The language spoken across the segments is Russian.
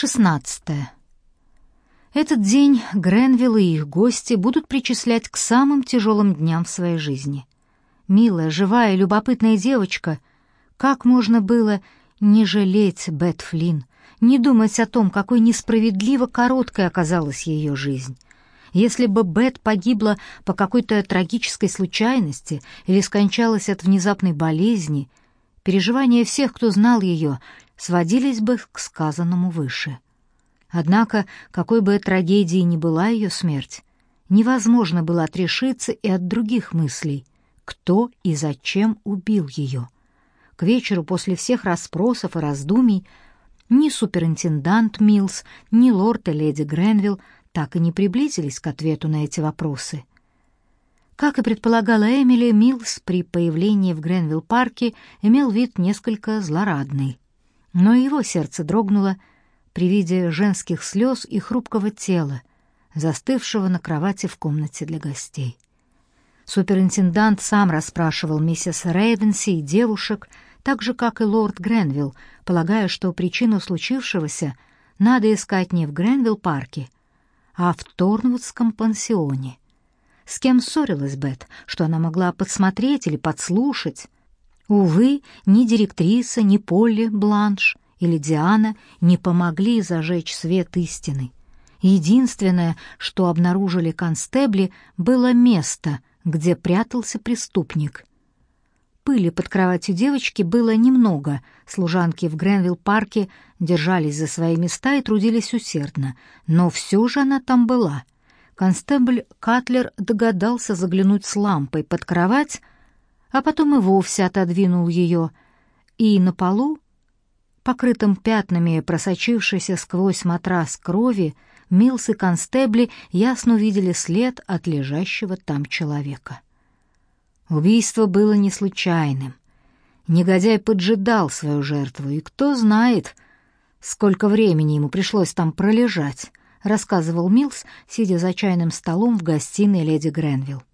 Шестнадцатое. Этот день Гренвилл и их гости будут причислять к самым тяжелым дням в своей жизни. Милая, живая, любопытная девочка, как можно было не жалеть Бет Флинн, не думать о том, какой несправедливо короткой оказалась ее жизнь. Если бы Бет погибла по какой-то трагической случайности или скончалась от внезапной болезни, переживания всех, кто знал ее, сводились бы к сказанному выше. Однако, какой бы трагедией ни была ее смерть, невозможно было отрешиться и от других мыслей, кто и зачем убил ее. К вечеру после всех расспросов и раздумий ни суперинтендант Милс, ни лорд и леди Гренвилл так и не приблизились к ответу на эти вопросы. Как и предполагала Эмили, Милс при появлении в Гренвилл-парке имел вид несколько злорадный. Но его сердце дрогнуло при виде женских слез и хрупкого тела, застывшего на кровати в комнате для гостей. Суперинтендант сам расспрашивал миссис Рейвенси и девушек, так же, как и лорд Гренвилл, полагая, что причину случившегося надо искать не в Гренвилл-парке, а в Торнвудском пансионе. С кем ссорилась Бет, что она могла подсмотреть или подслушать? Увы, ни директриса, ни Полли Бланш или Диана не помогли зажечь свет истины. Единственное, что обнаружили констебли, было место, где прятался преступник. Пыли под кроватью девочки было немного. Служанки в Гренвилл-парке держались за свои места и трудились усердно, но все же она там была. Констебль Катлер догадался заглянуть с лампой под кровать, а потом и вовсе отодвинул ее, и на полу, покрытым пятнами просочившейся сквозь матрас крови, Милс и констебли ясно увидели след от лежащего там человека. Убийство было не случайным. Негодяй поджидал свою жертву, и кто знает, сколько времени ему пришлось там пролежать, рассказывал Милс, сидя за чайным столом в гостиной леди Гренвилл.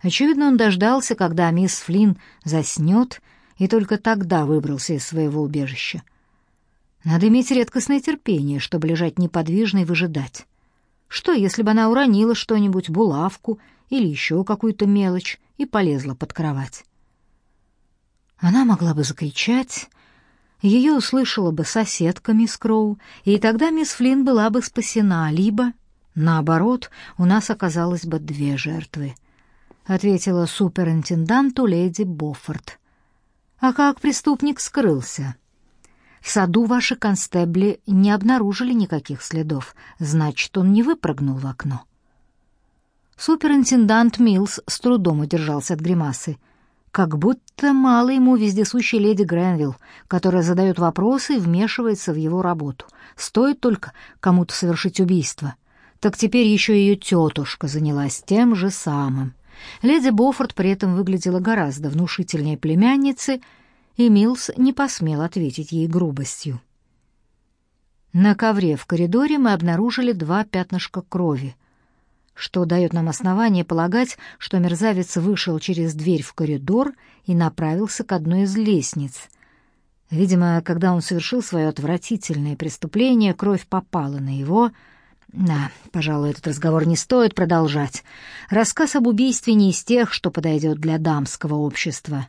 Очевидно, он дождался, когда мисс Флинн заснет, и только тогда выбрался из своего убежища. Надо иметь редкостное терпение, чтобы лежать неподвижно и выжидать. Что, если бы она уронила что-нибудь, булавку или еще какую-то мелочь, и полезла под кровать? Она могла бы закричать, ее услышала бы соседка мисс Кроу, и тогда мисс Флинн была бы спасена, либо, наоборот, у нас оказалось бы две жертвы — ответила суперинтенданту леди Боффорд. А как преступник скрылся? В саду ваши констебли не обнаружили никаких следов, значит, он не выпрыгнул в окно. Суперинтендант Милс с трудом удержался от гримасы. Как будто мало ему вездесущей леди Гренвилл, которая задает вопросы и вмешивается в его работу. Стоит только кому-то совершить убийство. Так теперь еще ее тетушка занялась тем же самым. Леди Боффорд при этом выглядела гораздо внушительнее племянницы, и Милс не посмел ответить ей грубостью. На ковре в коридоре мы обнаружили два пятнышка крови, что дает нам основание полагать, что мерзавец вышел через дверь в коридор и направился к одной из лестниц. Видимо, когда он совершил свое отвратительное преступление, кровь попала на его да, пожалуй, этот разговор не стоит продолжать. Рассказ об убийстве не из тех, что подойдет для дамского общества.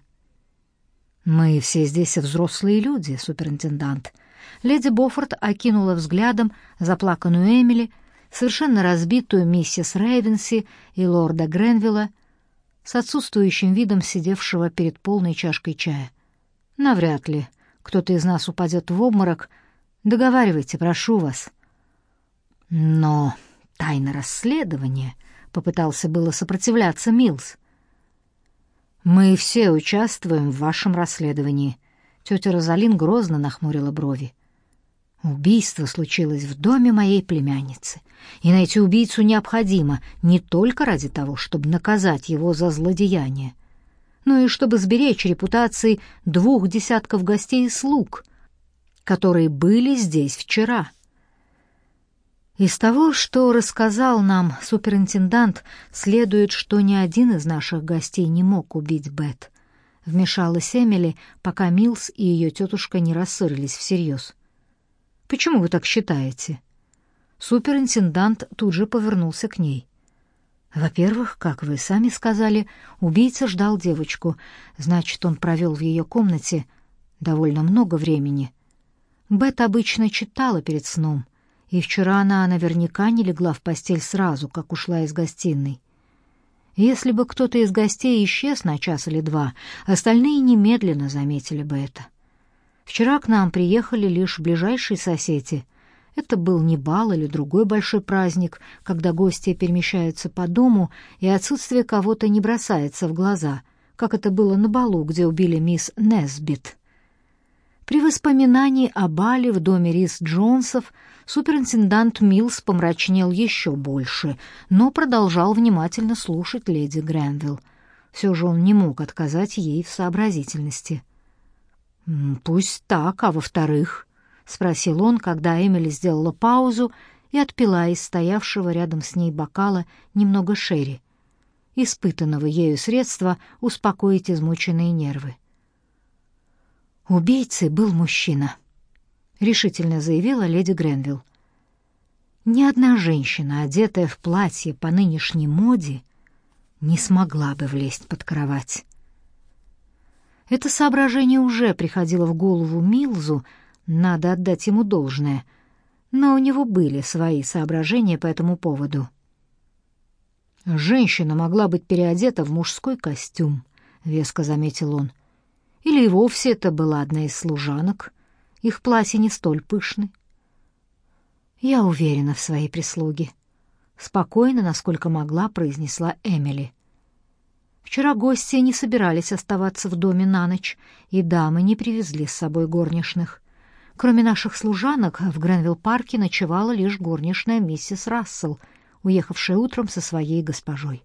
Мы все здесь взрослые люди, суперинтендант. Леди Боффорд окинула взглядом заплаканную Эмили, совершенно разбитую миссис Рейвенси и лорда Гренвилла, с отсутствующим видом сидевшего перед полной чашкой чая. Навряд ли кто-то из нас упадет в обморок. Договаривайте, прошу вас. Но тайна расследования, попытался было сопротивляться Милс. Мы все участвуем в вашем расследовании. Тетя Розалин грозно нахмурила брови. Убийство случилось в доме моей племянницы, и найти убийцу необходимо не только ради того, чтобы наказать его за злодеяние, но и чтобы сберечь репутации двух десятков гостей и слуг, которые были здесь вчера. Из того, что рассказал нам суперинтендант, следует, что ни один из наших гостей не мог убить Бет. Вмешалась Эмили, пока Милс и ее тетушка не рассорились всерьез. Почему вы так считаете?» Суперинтендант тут же повернулся к ней. Во-первых, как вы сами сказали, убийца ждал девочку. Значит, он провел в ее комнате довольно много времени. Бет обычно читала перед сном, и вчера она наверняка не легла в постель сразу, как ушла из гостиной. Если бы кто-то из гостей исчез на час или два, остальные немедленно заметили бы это. Вчера к нам приехали лишь ближайшие соседи — это был не бал или другой большой праздник, когда гости перемещаются по дому, и отсутствие кого-то не бросается в глаза, как это было на балу, где убили мисс Несбит. При воспоминании о бале в доме Рис Джонсов суперинтендант Милс помрачнел еще больше, но продолжал внимательно слушать леди Гренвилл. Все же он не мог отказать ей в сообразительности. «Пусть так, а во-вторых...» — спросил он, когда Эмили сделала паузу и отпила из стоявшего рядом с ней бокала немного шерри, испытанного ею средства успокоить измученные нервы. «Убийцей был мужчина», — решительно заявила леди Гренвилл. «Ни одна женщина, одетая в платье по нынешней моде, не смогла бы влезть под кровать». Это соображение уже приходило в голову Милзу, надо отдать ему должное. Но у него были свои соображения по этому поводу. «Женщина могла быть переодета в мужской костюм», — веско заметил он. «Или и вовсе это была одна из служанок. Их платье не столь пышны». «Я уверена в своей прислуге», — спокойно, насколько могла, произнесла Эмили. Вчера гости не собирались оставаться в доме на ночь, и дамы не привезли с собой горничных. Кроме наших служанок, в Гренвилл-парке ночевала лишь горничная миссис Рассел, уехавшая утром со своей госпожой.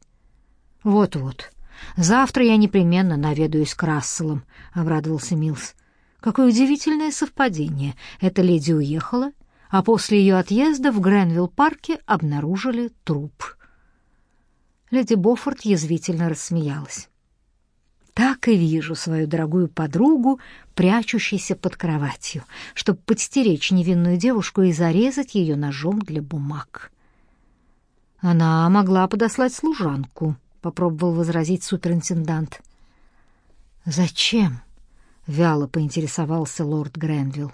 «Вот-вот. Завтра я непременно наведаюсь к Расселам», — обрадовался Милс. «Какое удивительное совпадение. Эта леди уехала, а после ее отъезда в Гренвилл-парке обнаружили труп». Леди Боффорд язвительно рассмеялась. Так и вижу свою дорогую подругу, прячущейся под кроватью, чтобы подстеречь невинную девушку и зарезать ее ножом для бумаг. Она могла подослать служанку, попробовал возразить суперинтендант. Зачем? вяло поинтересовался лорд Гренвилл.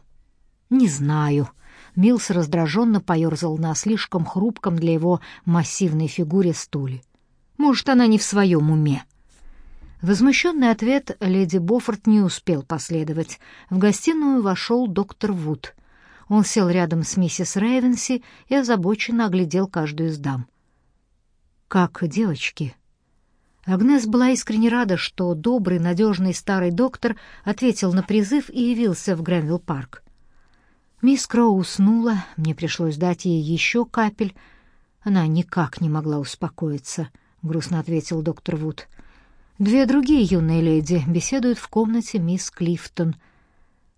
Не знаю. Милс раздраженно поерзал на слишком хрупком для его массивной фигуре стуле. Может, она не в своем уме. Возмущенный ответ леди Боффорд не успел последовать. В гостиную вошел доктор Вуд. Он сел рядом с миссис Рейвенси и озабоченно оглядел каждую из дам. «Как девочки?» Агнес была искренне рада, что добрый, надежный старый доктор ответил на призыв и явился в Гренвилл-парк. Мисс Кроу уснула, мне пришлось дать ей еще капель. Она никак не могла успокоиться, — грустно ответил доктор Вуд. Две другие юные леди беседуют в комнате мисс Клифтон.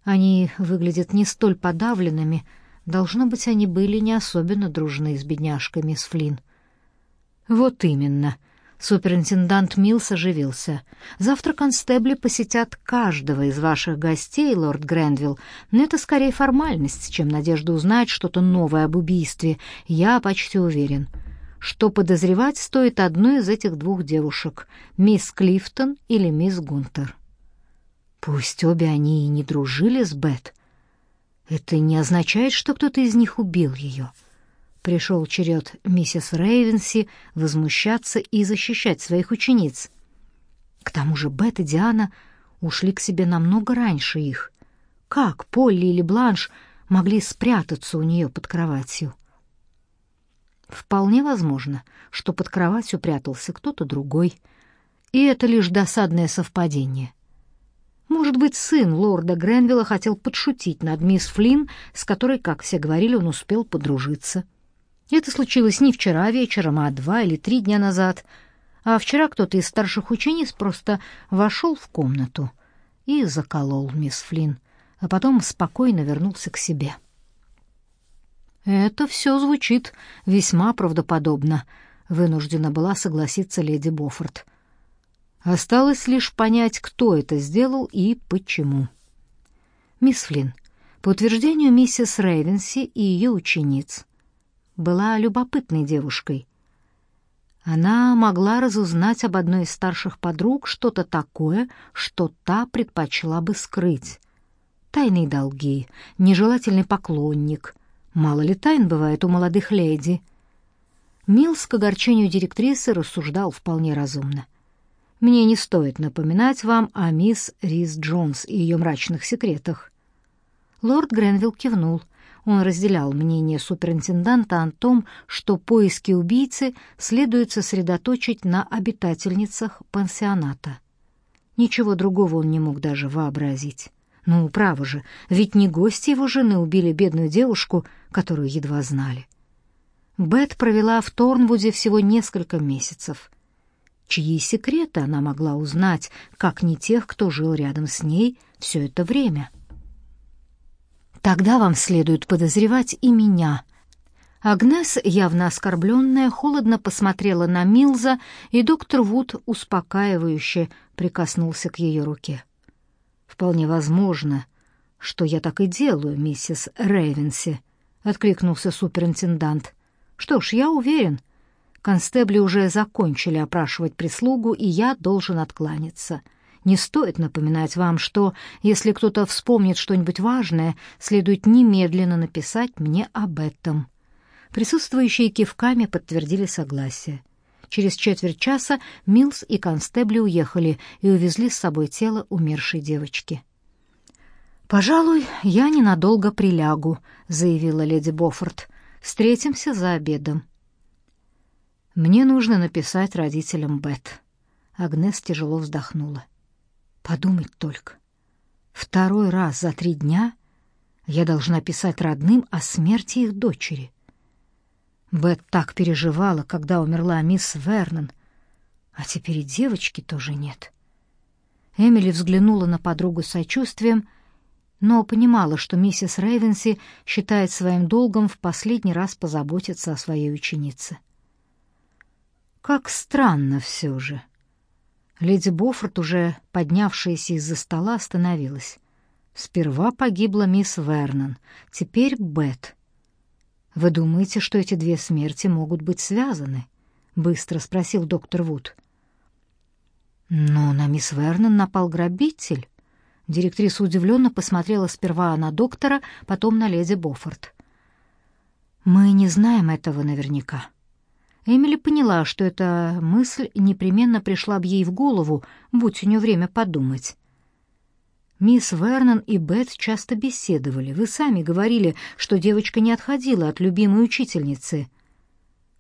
Они выглядят не столь подавленными. Должно быть, они были не особенно дружны с бедняжкой мисс Флинн. Вот именно. Суперинтендант Милс оживился. Завтра констебли посетят каждого из ваших гостей, лорд Гренвилл, но это скорее формальность, чем надежда узнать что-то новое об убийстве. Я почти уверен что подозревать стоит одну из этих двух девушек, мисс Клифтон или мисс Гунтер. Пусть обе они и не дружили с Бет, это не означает, что кто-то из них убил ее. Пришел черед миссис Рейвенси возмущаться и защищать своих учениц. К тому же Бет и Диана ушли к себе намного раньше их. Как Полли или Бланш могли спрятаться у нее под кроватью? Вполне возможно, что под кроватью прятался кто-то другой, и это лишь досадное совпадение. Может быть, сын лорда Гренвилла хотел подшутить над мисс Флинн, с которой, как все говорили, он успел подружиться. Это случилось не вчера вечером, а два или три дня назад, а вчера кто-то из старших учениц просто вошел в комнату и заколол мисс Флинн, а потом спокойно вернулся к себе. Это все звучит весьма правдоподобно, вынуждена была согласиться леди Боффорд. Осталось лишь понять, кто это сделал и почему. Мисс Флинн, По утверждению миссис Рейвенси и ее учениц, была любопытной девушкой. Она могла разузнать об одной из старших подруг что-то такое, что та предпочла бы скрыть. Тайные долги, нежелательный поклонник. Мало ли тайн бывает у молодых леди. Милс к огорчению директрисы рассуждал вполне разумно. Мне не стоит напоминать вам о мисс Рис Джонс и ее мрачных секретах. Лорд Гренвилл кивнул. Он разделял мнение суперинтенданта о том, что поиски убийцы следует сосредоточить на обитательницах пансионата. Ничего другого он не мог даже вообразить. Ну, право же, ведь не гости его жены убили бедную девушку, которую едва знали. Бет провела в Торнвуде всего несколько месяцев. Чьи секреты она могла узнать, как не тех, кто жил рядом с ней все это время? — Тогда вам следует подозревать и меня. Агнес, явно оскорбленная, холодно посмотрела на Милза, и доктор Вуд успокаивающе прикоснулся к ее руке. Вполне возможно, что я так и делаю, миссис Рейвенси, откликнулся суперинтендант. Что ж, я уверен, констебли уже закончили опрашивать прислугу, и я должен откланяться. Не стоит напоминать вам, что, если кто-то вспомнит что-нибудь важное, следует немедленно написать мне об этом». Присутствующие кивками подтвердили согласие. Через четверть часа Милс и констебли уехали и увезли с собой тело умершей девочки. «Пожалуй, я ненадолго прилягу», — заявила леди Боффорд. «Встретимся за обедом». «Мне нужно написать родителям Бет». Агнес тяжело вздохнула. Подумать только. Второй раз за три дня я должна писать родным о смерти их дочери. Бет так переживала, когда умерла мисс Вернон, а теперь и девочки тоже нет. Эмили взглянула на подругу с сочувствием, но понимала, что миссис Рейвенси считает своим долгом в последний раз позаботиться о своей ученице. Как странно все же. Леди Боффорд, уже поднявшаяся из-за стола, остановилась. Сперва погибла мисс Вернон, теперь Бет. Вы думаете, что эти две смерти могут быть связаны? быстро спросил доктор Вуд. Но на мисс Вернон напал грабитель. Директриса удивленно посмотрела сперва на доктора, потом на леди Боффорд. Мы не знаем этого наверняка. Эмили поняла, что эта мысль непременно пришла бы ей в голову, будь у нее время подумать. Мисс Вернон и Бет часто беседовали. Вы сами говорили, что девочка не отходила от любимой учительницы.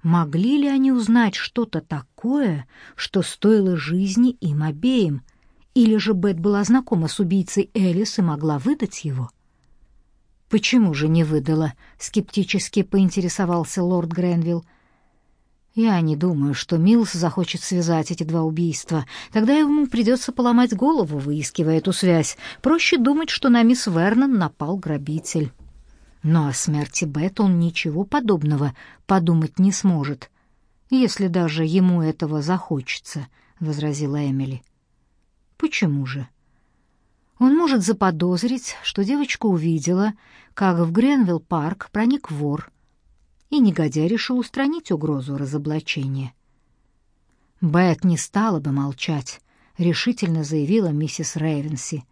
Могли ли они узнать что-то такое, что стоило жизни им обеим? Или же Бет была знакома с убийцей Элис и могла выдать его? Почему же не выдала? скептически поинтересовался лорд Гренвилл. Я не думаю, что Милс захочет связать эти два убийства. Тогда ему придется поломать голову, выискивая эту связь. Проще думать, что на мисс Вернон напал грабитель. Но о смерти Бет он ничего подобного подумать не сможет, если даже ему этого захочется, возразила Эмили. Почему же? Он может заподозрить, что девочка увидела, как в Гренвилл-парк проник вор и негодяй решил устранить угрозу разоблачения. Бет не стала бы молчать, решительно заявила миссис Рейвенси.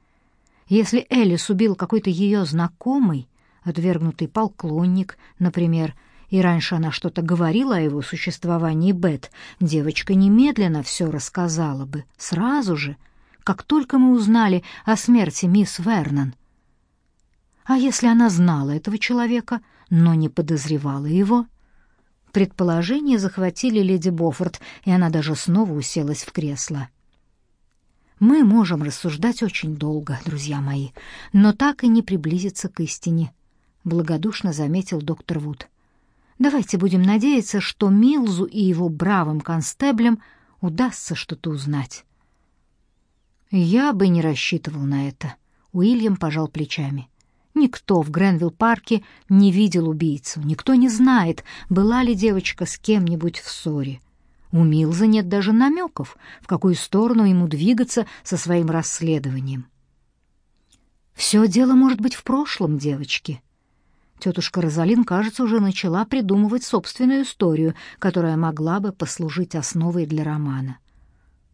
Если Элис убил какой-то ее знакомый, отвергнутый поклонник, например, и раньше она что-то говорила о его существовании Бет, девочка немедленно все рассказала бы, сразу же, как только мы узнали о смерти мисс Вернон. А если она знала этого человека, но не подозревала его. Предположения захватили леди Боффорд, и она даже снова уселась в кресло. Мы можем рассуждать очень долго, друзья мои, но так и не приблизиться к истине, благодушно заметил доктор Вуд. Давайте будем надеяться, что Милзу и его бравым констеблям удастся что-то узнать. Я бы не рассчитывал на это, Уильям пожал плечами. Никто в Гренвилл-парке не видел убийцу, никто не знает, была ли девочка с кем-нибудь в ссоре. У Милза нет даже намеков, в какую сторону ему двигаться со своим расследованием. Все дело может быть в прошлом, девочки. Тетушка Розалин, кажется, уже начала придумывать собственную историю, которая могла бы послужить основой для романа.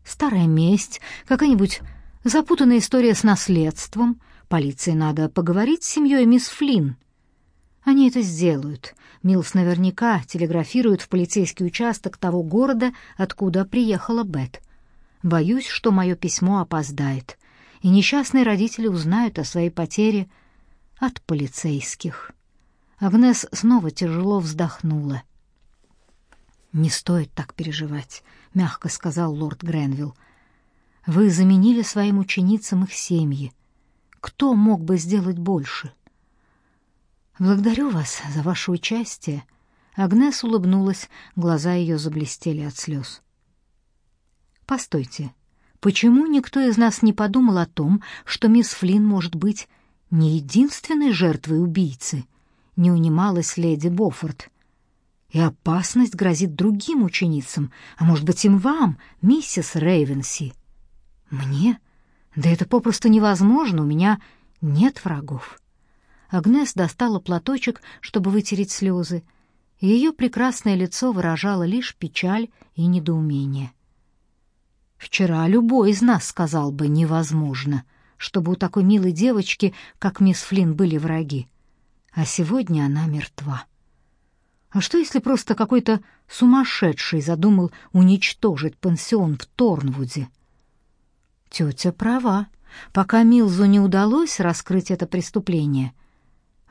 Старая месть, какая-нибудь запутанная история с наследством. Полиции надо поговорить с семьей мисс Флинн. Они это сделают. Милс наверняка телеграфирует в полицейский участок того города, откуда приехала Бет. Боюсь, что мое письмо опоздает и несчастные родители узнают о своей потере от полицейских. Агнес снова тяжело вздохнула. «Не стоит так переживать», — мягко сказал лорд Гренвилл. «Вы заменили своим ученицам их семьи. Кто мог бы сделать больше?» «Благодарю вас за ваше участие». Агнес улыбнулась, глаза ее заблестели от слез. «Постойте, Почему никто из нас не подумал о том, что мисс Флинн может быть не единственной жертвой убийцы? Не унималась леди Боффорд. И опасность грозит другим ученицам, а может быть, им вам, миссис Рейвенси. Мне? Да это попросту невозможно, у меня нет врагов. Агнес достала платочек, чтобы вытереть слезы. Ее прекрасное лицо выражало лишь печаль и недоумение. Вчера любой из нас сказал бы невозможно, чтобы у такой милой девочки, как мисс Флинн, были враги. А сегодня она мертва. А что, если просто какой-то сумасшедший задумал уничтожить пансион в Торнвуде? Тетя права. Пока Милзу не удалось раскрыть это преступление,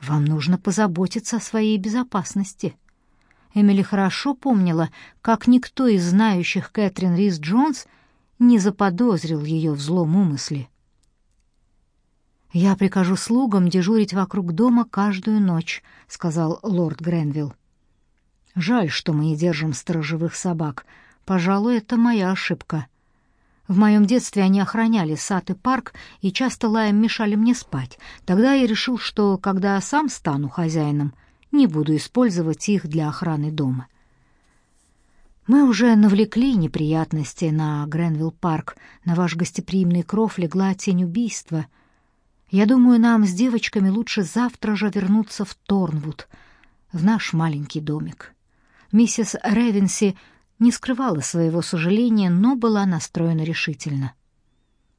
вам нужно позаботиться о своей безопасности. Эмили хорошо помнила, как никто из знающих Кэтрин Рис Джонс — не заподозрил ее в злом умысле. «Я прикажу слугам дежурить вокруг дома каждую ночь», — сказал лорд Гренвилл. «Жаль, что мы не держим сторожевых собак. Пожалуй, это моя ошибка. В моем детстве они охраняли сад и парк и часто лаем мешали мне спать. Тогда я решил, что, когда сам стану хозяином, не буду использовать их для охраны дома. Мы уже навлекли неприятности на Гренвилл-парк. На ваш гостеприимный кров легла тень убийства. Я думаю, нам с девочками лучше завтра же вернуться в Торнвуд, в наш маленький домик. Миссис Ревенси не скрывала своего сожаления, но была настроена решительно.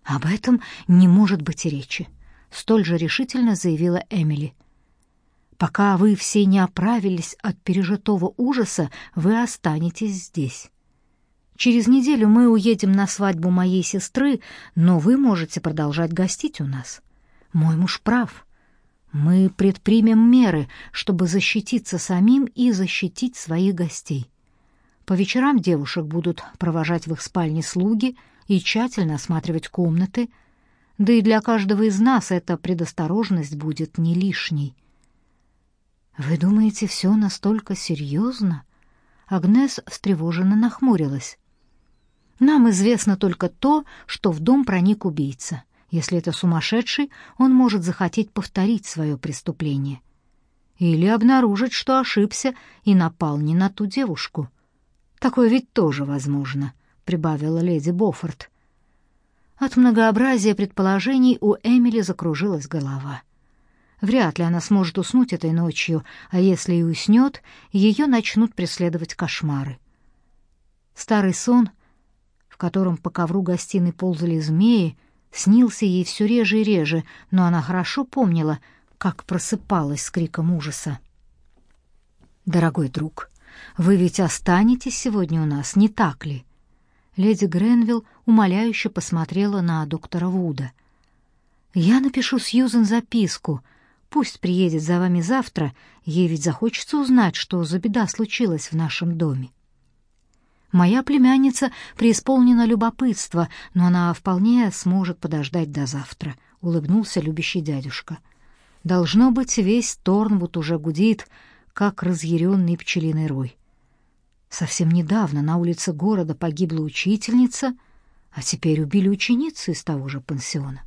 Об этом не может быть и речи, столь же решительно заявила Эмили. Пока вы все не оправились от пережитого ужаса, вы останетесь здесь. Через неделю мы уедем на свадьбу моей сестры, но вы можете продолжать гостить у нас. Мой муж прав. Мы предпримем меры, чтобы защититься самим и защитить своих гостей. По вечерам девушек будут провожать в их спальне слуги и тщательно осматривать комнаты, да и для каждого из нас эта предосторожность будет не лишней. «Вы думаете, все настолько серьезно?» Агнес встревоженно нахмурилась. «Нам известно только то, что в дом проник убийца. Если это сумасшедший, он может захотеть повторить свое преступление. Или обнаружить, что ошибся и напал не на ту девушку. Такое ведь тоже возможно», — прибавила леди Боффорд. От многообразия предположений у Эмили закружилась голова. Вряд ли она сможет уснуть этой ночью, а если и уснет, ее начнут преследовать кошмары. Старый сон, в котором по ковру гостиной ползали змеи, снился ей все реже и реже, но она хорошо помнила, как просыпалась с криком ужаса. «Дорогой друг, вы ведь останетесь сегодня у нас, не так ли?» Леди Гренвилл умоляюще посмотрела на доктора Вуда. «Я напишу Сьюзен записку», Пусть приедет за вами завтра, ей ведь захочется узнать, что за беда случилась в нашем доме. Моя племянница преисполнена любопытства, но она вполне сможет подождать до завтра, улыбнулся любящий дядюшка. Должно быть, весь Торнвуд уже гудит, как разъяренный пчелиный рой. Совсем недавно на улице города погибла учительница, а теперь убили ученицу из того же пансиона.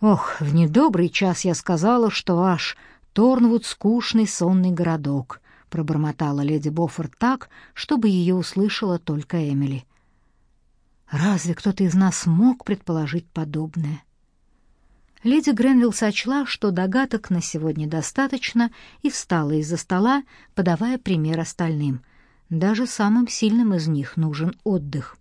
Ох, в недобрый час я сказала, что ваш Торнвуд скучный сонный городок, пробормотала леди Боффорд так, чтобы ее услышала только Эмили. Разве кто-то из нас мог предположить подобное? Леди Гренвилл сочла, что догадок на сегодня достаточно, и встала из-за стола, подавая пример остальным. Даже самым сильным из них нужен отдых.